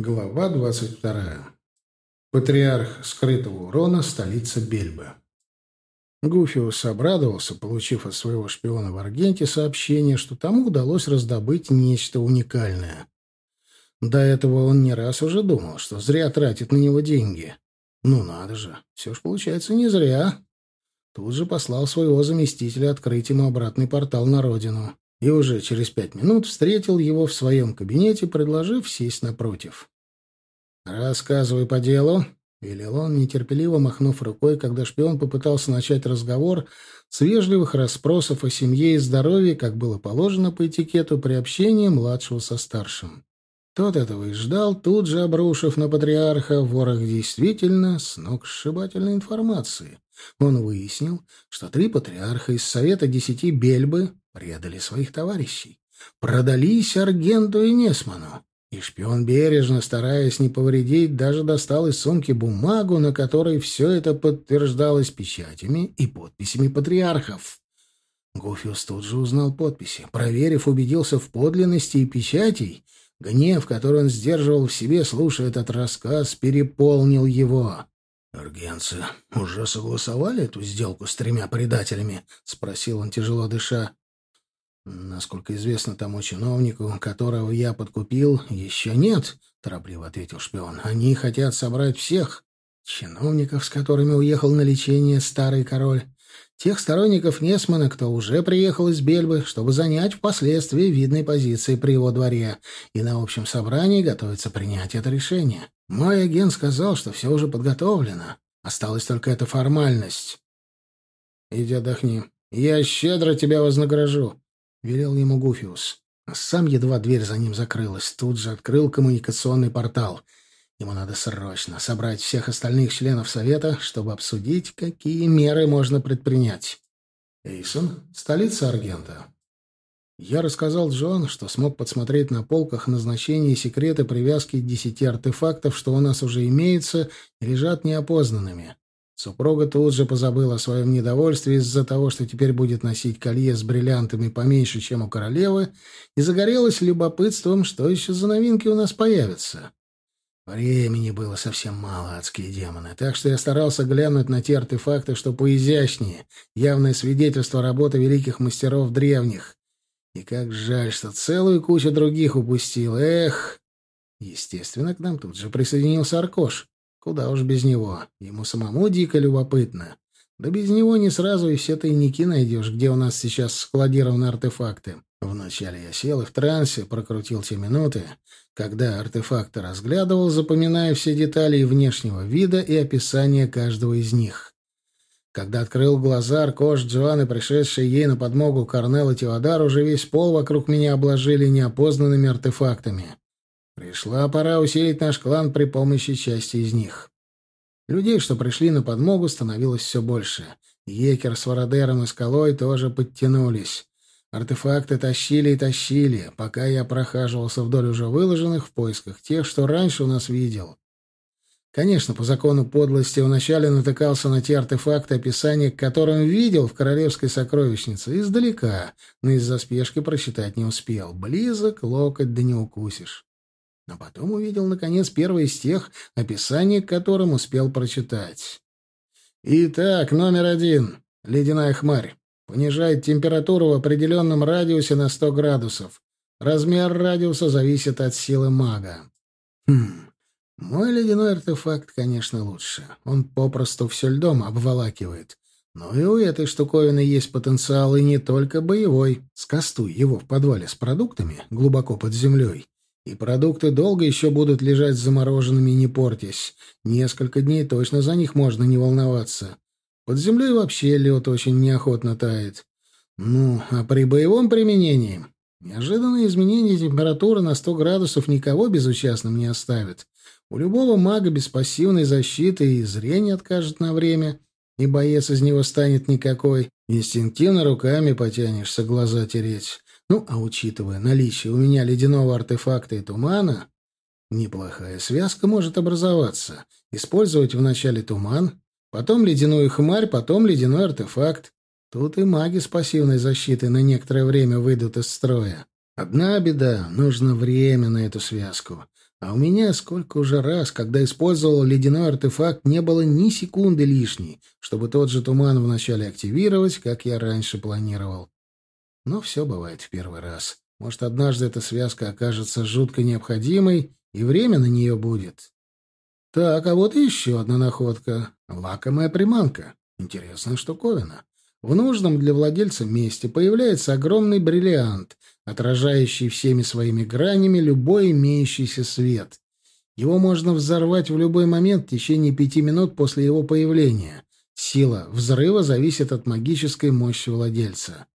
Глава 22. Патриарх скрытого урона, столица Бельбы. Гуфиус обрадовался, получив от своего шпиона в Аргенте сообщение, что тому удалось раздобыть нечто уникальное. До этого он не раз уже думал, что зря тратит на него деньги. Ну надо же, все ж получается не зря. Тут же послал своего заместителя открыть ему обратный портал на родину и уже через пять минут встретил его в своем кабинете, предложив сесть напротив. «Рассказывай по делу», — велел он, нетерпеливо махнув рукой, когда шпион попытался начать разговор с вежливых расспросов о семье и здоровье, как было положено по этикету при общении младшего со старшим. Тот этого и ждал, тут же обрушив на патриарха ворох действительно сногсшибательной информации. Он выяснил, что три патриарха из Совета Десяти Бельбы предали своих товарищей, продались Аргенту и Несману. И шпион бережно, стараясь не повредить, даже достал из сумки бумагу, на которой все это подтверждалось печатями и подписями патриархов. Гуфиус тут же узнал подписи. Проверив, убедился в подлинности и печатей. Гнев, который он сдерживал в себе, слушая этот рассказ, переполнил его. «Аргенцы уже согласовали эту сделку с тремя предателями?» — спросил он, тяжело дыша. «Насколько известно тому чиновнику, которого я подкупил, еще нет», — торопливо ответил шпион. «Они хотят собрать всех чиновников, с которыми уехал на лечение старый король, тех сторонников Несмана, кто уже приехал из Бельбы, чтобы занять впоследствии видной позиции при его дворе, и на общем собрании готовится принять это решение. Мой агент сказал, что все уже подготовлено. Осталась только эта формальность. Иди отдохни. Я щедро тебя вознагражу. — велел ему Гуфиус. А сам едва дверь за ним закрылась, тут же открыл коммуникационный портал. Ему надо срочно собрать всех остальных членов Совета, чтобы обсудить, какие меры можно предпринять. Эйсон — столица Аргента. Я рассказал Джон, что смог подсмотреть на полках назначения и секреты привязки десяти артефактов, что у нас уже имеются лежат неопознанными. Супруга тут же позабыла о своем недовольстве из-за того, что теперь будет носить колье с бриллиантами поменьше, чем у королевы, и загорелась любопытством, что еще за новинки у нас появятся. Времени было совсем мало, адские демоны, так что я старался глянуть на те артефакты, что поизящнее, явное свидетельство работы великих мастеров древних. И как жаль, что целую кучу других упустил. Эх! Естественно, к нам тут же присоединился Аркош. Куда уж без него. Ему самому дико любопытно. Да без него не сразу и все тайники найдешь, где у нас сейчас складированы артефакты. Вначале я сел и в трансе прокрутил те минуты, когда артефакты разглядывал, запоминая все детали внешнего вида, и описания каждого из них. Когда открыл глаза, Аркош, Джоан и пришедшие ей на подмогу Корнел и Теодар уже весь пол вокруг меня обложили неопознанными артефактами. Пришла пора усилить наш клан при помощи части из них. Людей, что пришли на подмогу, становилось все больше. Екер с Вородером и Скалой тоже подтянулись. Артефакты тащили и тащили, пока я прохаживался вдоль уже выложенных в поисках тех, что раньше у нас видел. Конечно, по закону подлости вначале натыкался на те артефакты, описания к которым видел в королевской сокровищнице издалека, но из-за спешки просчитать не успел. Близок, локоть да не укусишь. А потом увидел, наконец, первый из тех, описание к которым успел прочитать. Итак, номер один. Ледяная хмарь. Понижает температуру в определенном радиусе на 100 градусов. Размер радиуса зависит от силы мага. Хм. Мой ледяной артефакт, конечно, лучше. Он попросту все льдом обволакивает. Но и у этой штуковины есть потенциал, и не только боевой. Скастуй его в подвале с продуктами, глубоко под землей, и продукты долго еще будут лежать замороженными, не портясь. Несколько дней точно за них можно не волноваться. Под землей вообще лед очень неохотно тает. Ну, а при боевом применении... Неожиданное изменение температуры на 100 градусов никого безучастным не оставит. У любого мага без пассивной защиты и зрение откажет на время, и боец из него станет никакой. Инстинктивно руками потянешься глаза тереть. Ну, а учитывая наличие у меня ледяного артефакта и тумана, неплохая связка может образоваться. Использовать вначале туман, потом ледяную хмарь, потом ледяной артефакт. Тут и маги с пассивной защитой на некоторое время выйдут из строя. Одна беда — нужно время на эту связку. А у меня сколько уже раз, когда использовал ледяной артефакт, не было ни секунды лишней, чтобы тот же туман вначале активировать, как я раньше планировал. Но все бывает в первый раз. Может, однажды эта связка окажется жутко необходимой, и время на нее будет. Так, а вот еще одна находка. Лакомая приманка. Интересная штуковина. В нужном для владельца месте появляется огромный бриллиант, отражающий всеми своими гранями любой имеющийся свет. Его можно взорвать в любой момент в течение пяти минут после его появления. Сила взрыва зависит от магической мощи владельца.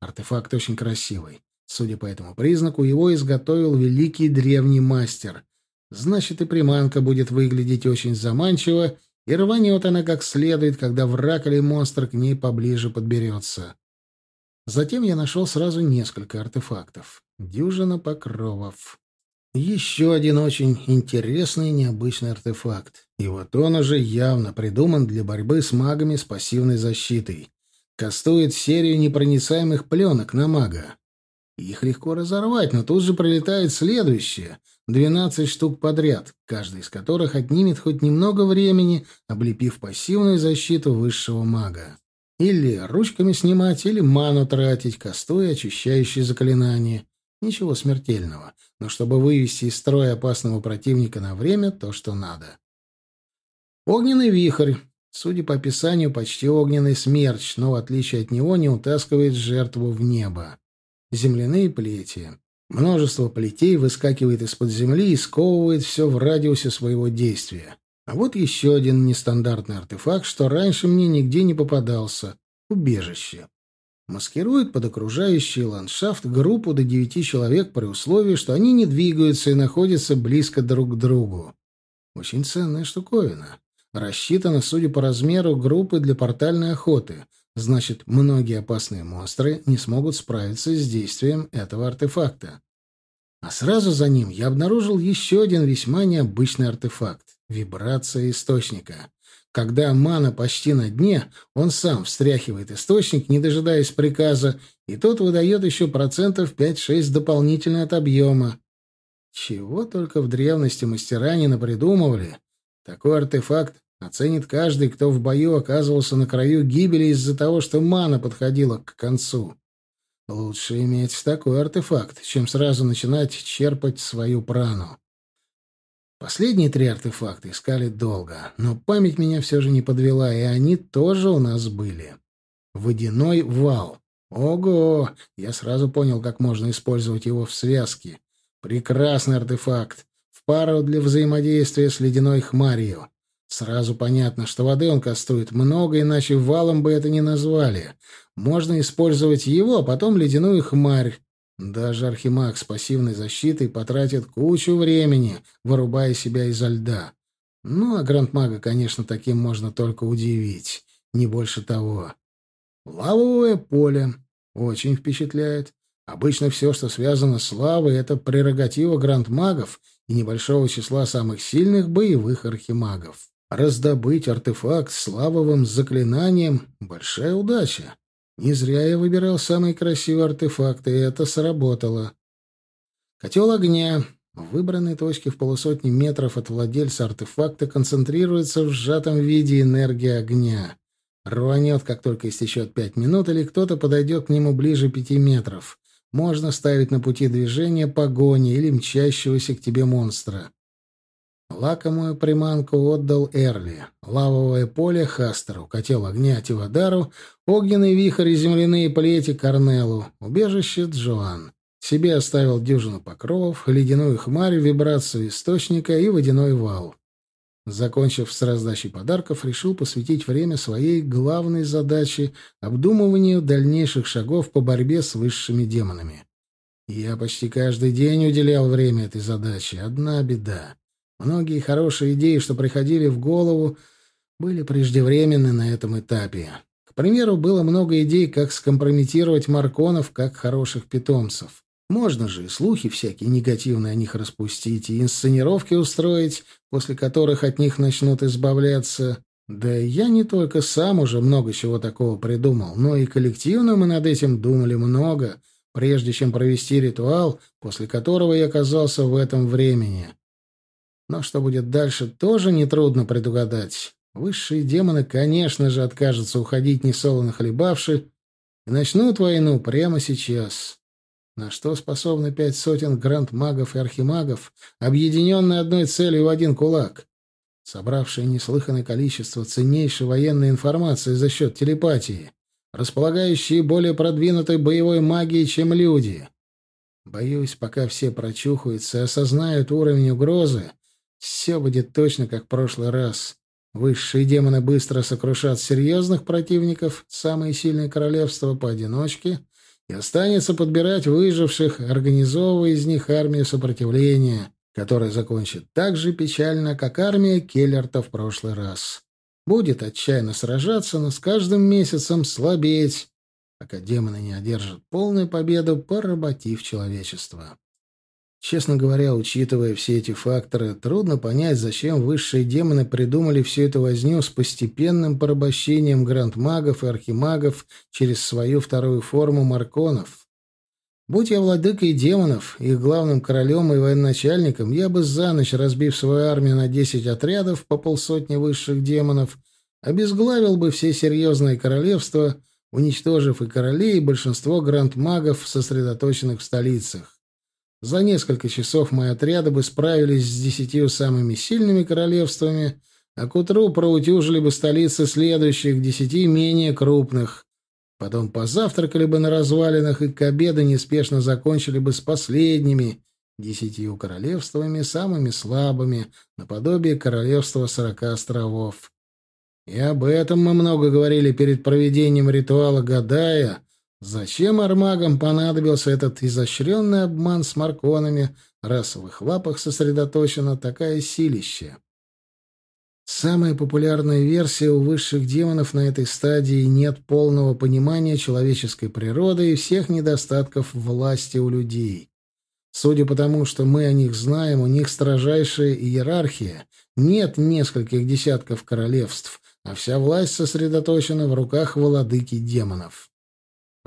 Артефакт очень красивый. Судя по этому признаку, его изготовил великий древний мастер. Значит, и приманка будет выглядеть очень заманчиво, и рванет она как следует, когда враг или монстр к ней поближе подберется. Затем я нашел сразу несколько артефактов. Дюжина покровов. Еще один очень интересный и необычный артефакт. И вот он уже явно придуман для борьбы с магами с пассивной защитой. Кастует серию непроницаемых пленок на мага. Их легко разорвать, но тут же прилетает следующее. Двенадцать штук подряд, каждый из которых отнимет хоть немного времени, облепив пассивную защиту высшего мага. Или ручками снимать, или ману тратить, кастуя очищающие заклинания. Ничего смертельного, но чтобы вывести из строя опасного противника на время, то, что надо. Огненный вихрь. Судя по описанию, почти огненный смерч, но, в отличие от него, не утаскивает жертву в небо земляные плети. Множество плетей выскакивает из-под земли и сковывает все в радиусе своего действия. А вот еще один нестандартный артефакт, что раньше мне нигде не попадался — убежище. Маскирует под окружающий ландшафт группу до девяти человек при условии, что они не двигаются и находятся близко друг к другу. Очень ценная штуковина. Рассчитана, судя по размеру, группы для портальной охоты, Значит, многие опасные монстры не смогут справиться с действием этого артефакта. А сразу за ним я обнаружил еще один весьма необычный артефакт — вибрация источника. Когда мана почти на дне, он сам встряхивает источник, не дожидаясь приказа, и тот выдает еще процентов 5-6 дополнительно от объема. Чего только в древности мастера не напридумывали. Такой артефакт Оценит каждый, кто в бою оказывался на краю гибели из-за того, что мана подходила к концу. Лучше иметь такой артефакт, чем сразу начинать черпать свою прану. Последние три артефакта искали долго, но память меня все же не подвела, и они тоже у нас были. Водяной вал. Ого! Я сразу понял, как можно использовать его в связке. Прекрасный артефакт. Пару для взаимодействия с ледяной хмарью. Сразу понятно, что воды он кастует много, иначе валом бы это не назвали. Можно использовать его, а потом ледяную хмарь. Даже архимаг с пассивной защитой потратит кучу времени, вырубая себя изо льда. Ну, а грандмага, конечно, таким можно только удивить. Не больше того. Лавовое поле. Очень впечатляет. Обычно все, что связано с лавой, это прерогатива грандмагов и небольшого числа самых сильных боевых архимагов. Раздобыть артефакт с лавовым заклинанием — большая удача. Не зря я выбирал самые красивые артефакты, и это сработало. Котел огня. В выбранной точке в полусотни метров от владельца артефакта концентрируется в сжатом виде энергия огня. Рванет, как только истечет пять минут, или кто-то подойдет к нему ближе пяти метров. Можно ставить на пути движения погони или мчащегося к тебе монстра. Лакомую приманку отдал Эрли, лавовое поле — Хастеру, котел огня — Тивадару, огненный вихрь и земляные плети — Корнелу, убежище — Джоан. Себе оставил дюжину покровов, ледяную хмарь, вибрацию источника и водяной вал. Закончив с раздачей подарков, решил посвятить время своей главной задаче — обдумыванию дальнейших шагов по борьбе с высшими демонами. Я почти каждый день уделял время этой задаче. Одна беда. Многие хорошие идеи, что приходили в голову, были преждевременны на этом этапе. К примеру, было много идей, как скомпрометировать марконов как хороших питомцев. Можно же и слухи всякие негативные о них распустить, и инсценировки устроить, после которых от них начнут избавляться. Да я не только сам уже много чего такого придумал, но и коллективно мы над этим думали много, прежде чем провести ритуал, после которого я оказался в этом времени. Но что будет дальше, тоже нетрудно предугадать. Высшие демоны, конечно же, откажутся уходить несолоно хлебавши и начнут войну прямо сейчас. На что способны пять сотен гранд-магов и архимагов, объединенные одной целью в один кулак, собравшие неслыханное количество ценнейшей военной информации за счет телепатии, располагающие более продвинутой боевой магией, чем люди. Боюсь, пока все прочухаются и осознают уровень угрозы, все будет точно как в прошлый раз. Высшие демоны быстро сокрушат серьезных противников, самые сильные королевства поодиночке, и останется подбирать выживших, организовывая из них армию сопротивления, которая закончит так же печально, как армия Келлерта в прошлый раз. Будет отчаянно сражаться, но с каждым месяцем слабеть, пока демоны не одержат полную победу, поработив человечество. Честно говоря, учитывая все эти факторы, трудно понять, зачем высшие демоны придумали всю эту возню с постепенным порабощением грандмагов и архимагов через свою вторую форму марконов. Будь я владыкой демонов, их главным королем и военачальником, я бы за ночь, разбив свою армию на десять отрядов по полсотни высших демонов, обезглавил бы все серьезные королевства, уничтожив и королей, и большинство грандмагов, сосредоточенных в столицах. За несколько часов мои отряды бы справились с десятью самыми сильными королевствами, а к утру проутюжили бы столицы следующих десяти менее крупных. Потом позавтракали бы на развалинах и к обеду неспешно закончили бы с последними десятью королевствами, самыми слабыми, наподобие королевства сорока островов. И об этом мы много говорили перед проведением ритуала Гадая, Зачем армагам понадобился этот изощренный обман с марконами, раз в их лапах сосредоточена такая силища? Самая популярная версия у высших демонов на этой стадии нет полного понимания человеческой природы и всех недостатков власти у людей. Судя по тому, что мы о них знаем, у них строжайшая иерархия, нет нескольких десятков королевств, а вся власть сосредоточена в руках владыки демонов.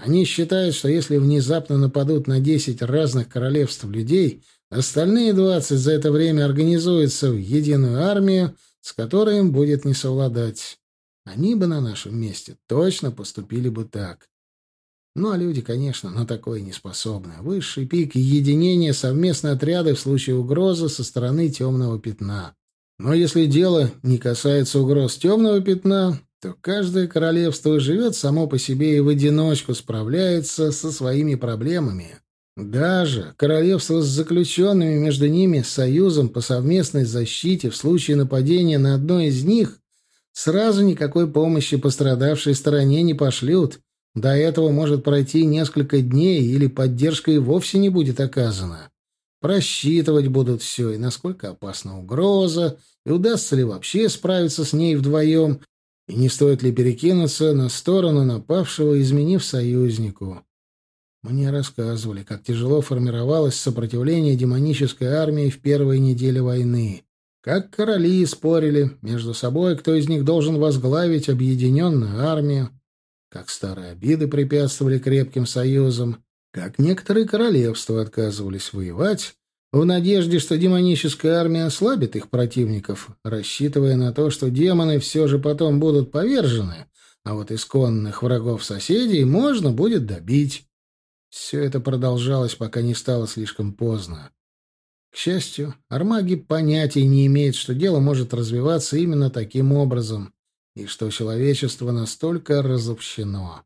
Они считают, что если внезапно нападут на десять разных королевств людей, остальные двадцать за это время организуются в единую армию, с которой им будет не совладать. Они бы на нашем месте точно поступили бы так. Ну, а люди, конечно, на такое не способны. Высший пик единения — совместные отряды в случае угрозы со стороны темного пятна. Но если дело не касается угроз темного пятна, то каждое королевство живет само по себе и в одиночку справляется со своими проблемами. Даже королевство с заключенными между ними союзом по совместной защите в случае нападения на одно из них сразу никакой помощи пострадавшей стороне не пошлют. До этого может пройти несколько дней или поддержка и вовсе не будет оказана. Просчитывать будут все, и насколько опасна угроза, и удастся ли вообще справиться с ней вдвоем, и не стоит ли перекинуться на сторону напавшего, изменив союзнику? Мне рассказывали, как тяжело формировалось сопротивление демонической армии в первые недели войны. Как короли спорили между собой, кто из них должен возглавить объединенную армию. Как старые обиды препятствовали крепким союзам. Как некоторые королевства отказывались воевать, в надежде, что демоническая армия ослабит их противников, рассчитывая на то, что демоны все же потом будут повержены, а вот исконных врагов соседей можно будет добить. Все это продолжалось, пока не стало слишком поздно. К счастью, армаги понятия не имеют, что дело может развиваться именно таким образом, и что человечество настолько разобщено.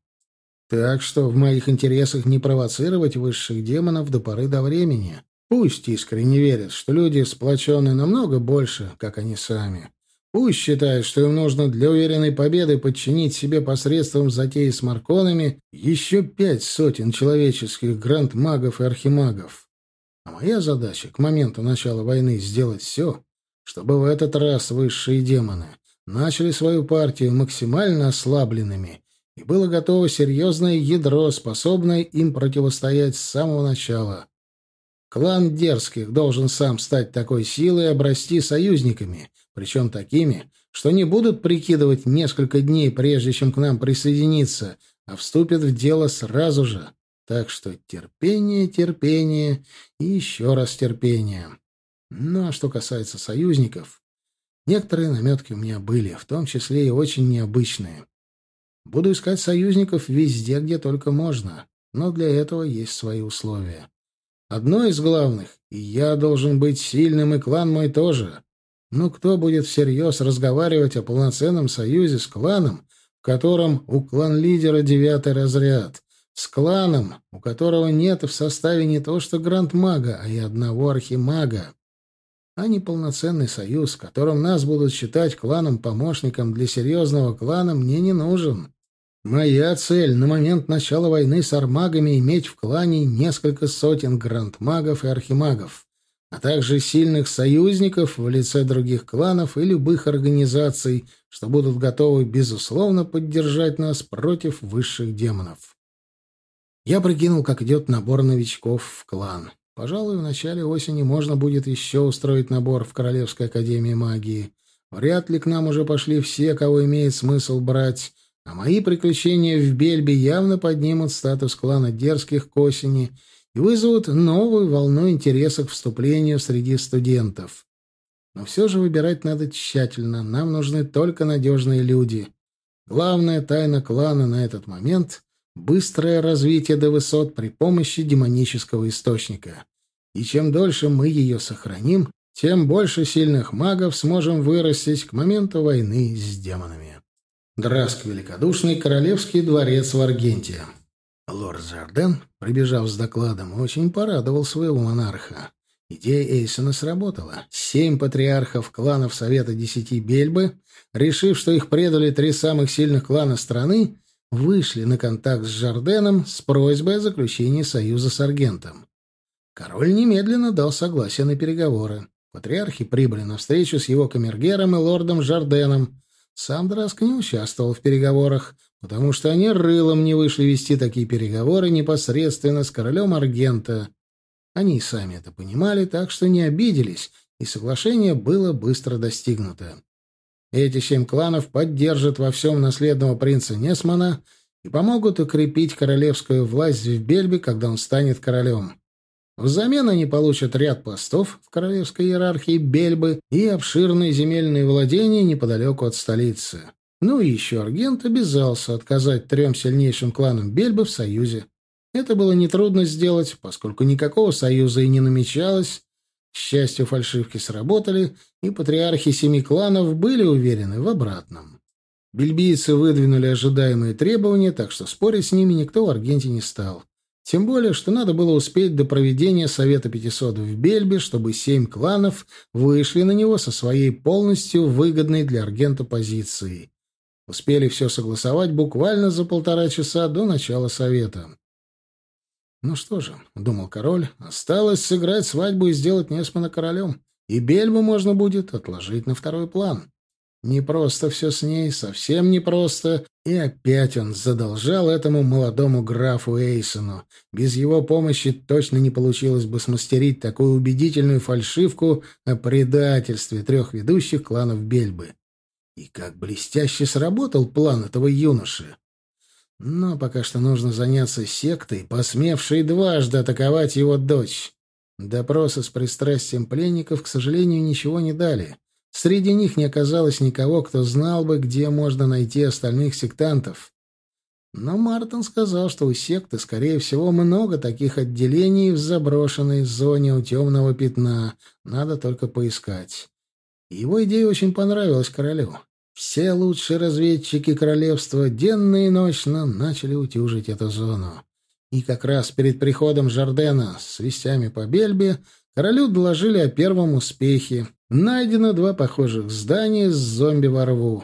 Так что в моих интересах не провоцировать высших демонов до поры до времени. Пусть искренне верят, что люди сплочены намного больше, как они сами. Пусть считают, что им нужно для уверенной победы подчинить себе посредством затеи с марконами еще пять сотен человеческих гранд-магов и архимагов. А моя задача к моменту начала войны сделать все, чтобы в этот раз высшие демоны начали свою партию максимально ослабленными, и было готово серьезное ядро, способное им противостоять с самого начала — Клан Дерзких должен сам стать такой силой и обрасти союзниками, причем такими, что не будут прикидывать несколько дней, прежде чем к нам присоединиться, а вступят в дело сразу же. Так что терпение, терпение и еще раз терпение. Ну а что касается союзников, некоторые наметки у меня были, в том числе и очень необычные. Буду искать союзников везде, где только можно, но для этого есть свои условия. Одно из главных — я должен быть сильным, и клан мой тоже. Но кто будет всерьез разговаривать о полноценном союзе с кланом, в котором у клан-лидера девятый разряд, с кланом, у которого нет в составе не то что гранд-мага, а и одного архимага? а не полноценный союз, в котором нас будут считать кланом-помощником для серьезного клана, мне не нужен. Моя цель на момент начала войны с армагами иметь в клане несколько сотен грандмагов и архимагов, а также сильных союзников в лице других кланов и любых организаций, что будут готовы, безусловно, поддержать нас против высших демонов. Я прикинул, как идет набор новичков в клан. Пожалуй, в начале осени можно будет еще устроить набор в Королевской Академии Магии. Вряд ли к нам уже пошли все, кого имеет смысл брать, а мои приключения в Бельбе явно поднимут статус клана дерзких к осени и вызовут новую волну интереса к вступлению среди студентов. Но все же выбирать надо тщательно, нам нужны только надежные люди. Главная тайна клана на этот момент — быстрое развитие до высот при помощи демонического источника. И чем дольше мы ее сохраним, тем больше сильных магов сможем вырастить к моменту войны с демонами. Драск Великодушный, Королевский дворец в Аргенте. Лорд Жарден, прибежав с докладом, очень порадовал своего монарха. Идея Эйсона сработала. Семь патриархов кланов Совета Десяти Бельбы, решив, что их предали три самых сильных клана страны, вышли на контакт с Жарденом с просьбой о заключении союза с Аргентом. Король немедленно дал согласие на переговоры. Патриархи прибыли на встречу с его камергером и лордом Жарденом, сам Драск не участвовал в переговорах, потому что они рылом не вышли вести такие переговоры непосредственно с королем Аргента. Они сами это понимали, так что не обиделись, и соглашение было быстро достигнуто. Эти семь кланов поддержат во всем наследного принца Несмана и помогут укрепить королевскую власть в Бельбе, когда он станет королем. Взамен они получат ряд постов в королевской иерархии Бельбы и обширные земельные владения неподалеку от столицы. Ну и еще Аргент обязался отказать трем сильнейшим кланам Бельбы в союзе. Это было нетрудно сделать, поскольку никакого союза и не намечалось. К счастью, фальшивки сработали, и патриархи семи кланов были уверены в обратном. Бельбийцы выдвинули ожидаемые требования, так что спорить с ними никто в Аргенте не стал. Тем более, что надо было успеть до проведения Совета 500 в Бельбе, чтобы семь кланов вышли на него со своей полностью выгодной для Аргента позицией. Успели все согласовать буквально за полтора часа до начала Совета. «Ну что же», — думал король, — «осталось сыграть свадьбу и сделать Несмана королем, и Бельбу можно будет отложить на второй план». Не просто все с ней, совсем непросто. И опять он задолжал этому молодому графу Эйсону. Без его помощи точно не получилось бы смастерить такую убедительную фальшивку о предательстве трех ведущих кланов Бельбы. И как блестяще сработал план этого юноши. Но пока что нужно заняться сектой, посмевшей дважды атаковать его дочь. Допросы с пристрастием пленников, к сожалению, ничего не дали. Среди них не оказалось никого, кто знал бы, где можно найти остальных сектантов. Но Мартин сказал, что у секты, скорее всего, много таких отделений в заброшенной зоне у темного пятна. Надо только поискать. Его идея очень понравилась королю. Все лучшие разведчики королевства денно и ночно начали утюжить эту зону. И как раз перед приходом Жардена с вестями по Бельбе королю доложили о первом успехе. Найдено два похожих здания с зомби во рву.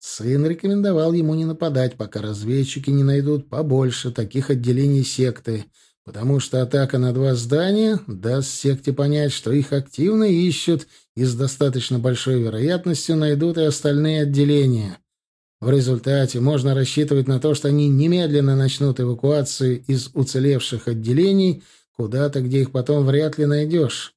Сын рекомендовал ему не нападать, пока разведчики не найдут побольше таких отделений секты, потому что атака на два здания даст секте понять, что их активно ищут и с достаточно большой вероятностью найдут и остальные отделения. В результате можно рассчитывать на то, что они немедленно начнут эвакуацию из уцелевших отделений куда-то, где их потом вряд ли найдешь.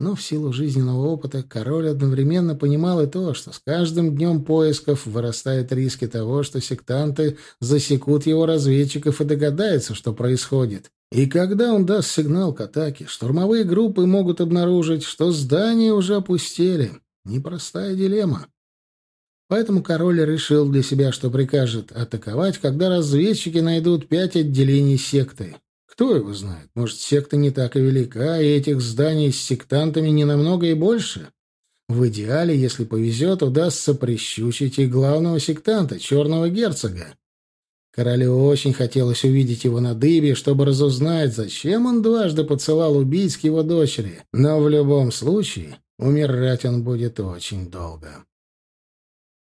Но в силу жизненного опыта король одновременно понимал и то, что с каждым днем поисков вырастают риски того, что сектанты засекут его разведчиков и догадаются, что происходит. И когда он даст сигнал к атаке, штурмовые группы могут обнаружить, что здания уже опустели. Непростая дилемма. Поэтому король решил для себя, что прикажет атаковать, когда разведчики найдут пять отделений секты. Кто его знает? Может, секта не так и велика, и этих зданий с сектантами не намного и больше? В идеале, если повезет, удастся прищучить и главного сектанта, черного герцога. Королю очень хотелось увидеть его на дыбе, чтобы разузнать, зачем он дважды поцелал убийц к его дочери. Но в любом случае умирать он будет очень долго.